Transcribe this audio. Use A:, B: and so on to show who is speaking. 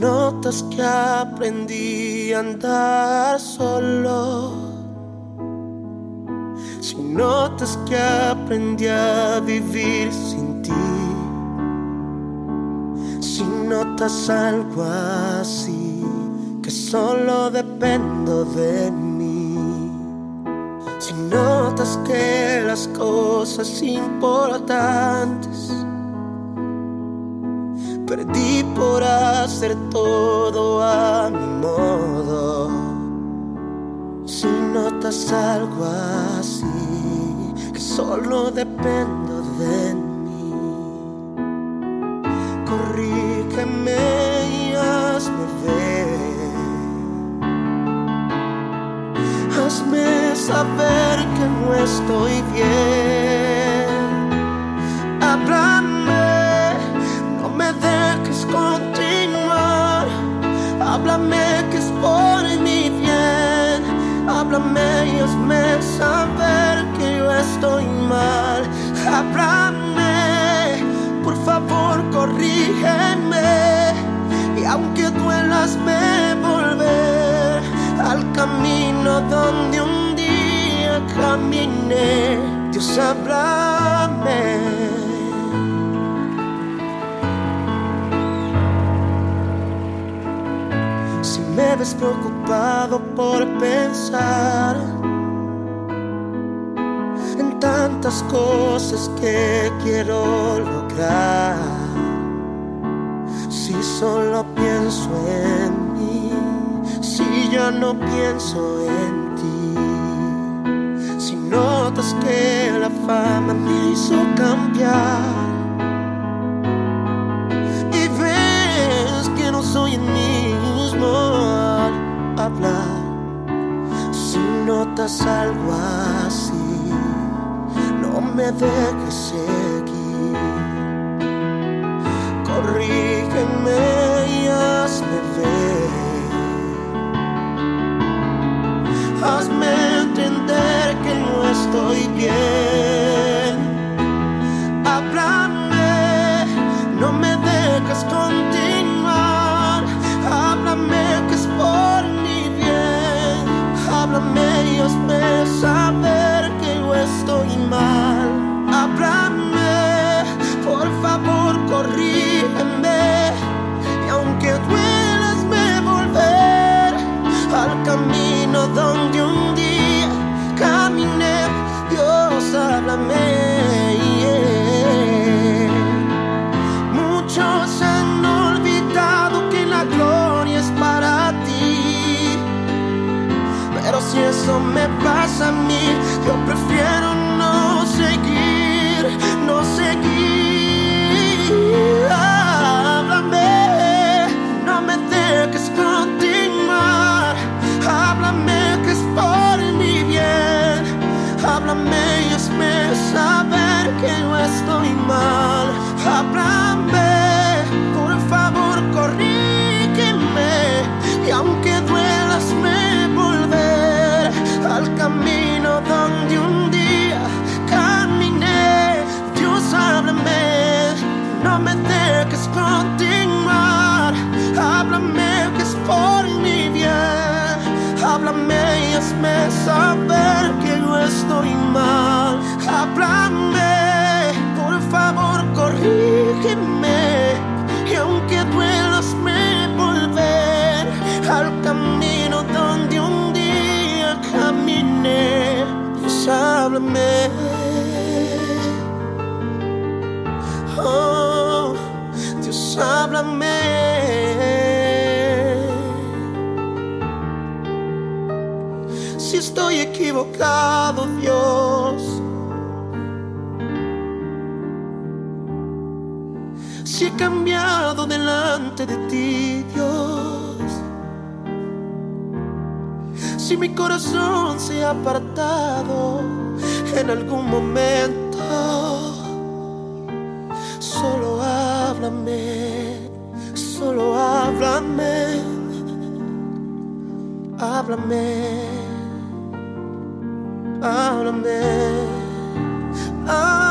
A: notas que aprendí a andar solo. Si notas que aprendí a vivir sin ti. Si notas algo así, que solo dependo de mí. Si notas que las cosas importantes Perdí por hacer todo a mi modo. Si notas algo así, que solo dependo de mí. Corrígeme y hazme ver. Hazme saber que no estoy bien. Háblame que es por mi bien. Háblame y hazme saber que yo estoy mal. Háblame, por favor, corrígeme. Y aunque duelas, me volver al camino donde un día caminé. Dios, háblame. Ves preocupado por pensar en tantas cosas que quiero lograr. Si solo pienso en mí, si yo no pienso en ti, si notas que la fama me hizo cambiar. Si notas algo así, no me dejes seguir. Corrígeme y hazme ver. Hazme entender que no estoy bien. Eso me pasa a mí, yo prefiero no seguir, no seguir. Mal. Háblame, por favor, corrígeme. Y aunque duelas, me al camino donde un día caminé. Dios, háblame, no me dejes continuar. Háblame que es por mi bien. Háblame y hazme saber que yo estoy mal. Háblame, corrígeme. Y aunque duelas, me volver al camino donde un caminé, Dios háblame. Oh, Dios háblame. Si estoy equivocado, Dios. Si he cambiado delante de ti, Dios. si mi corazón se ha apartado en algún momento, solo háblame, solo háblame, háblame, háblame. háblame.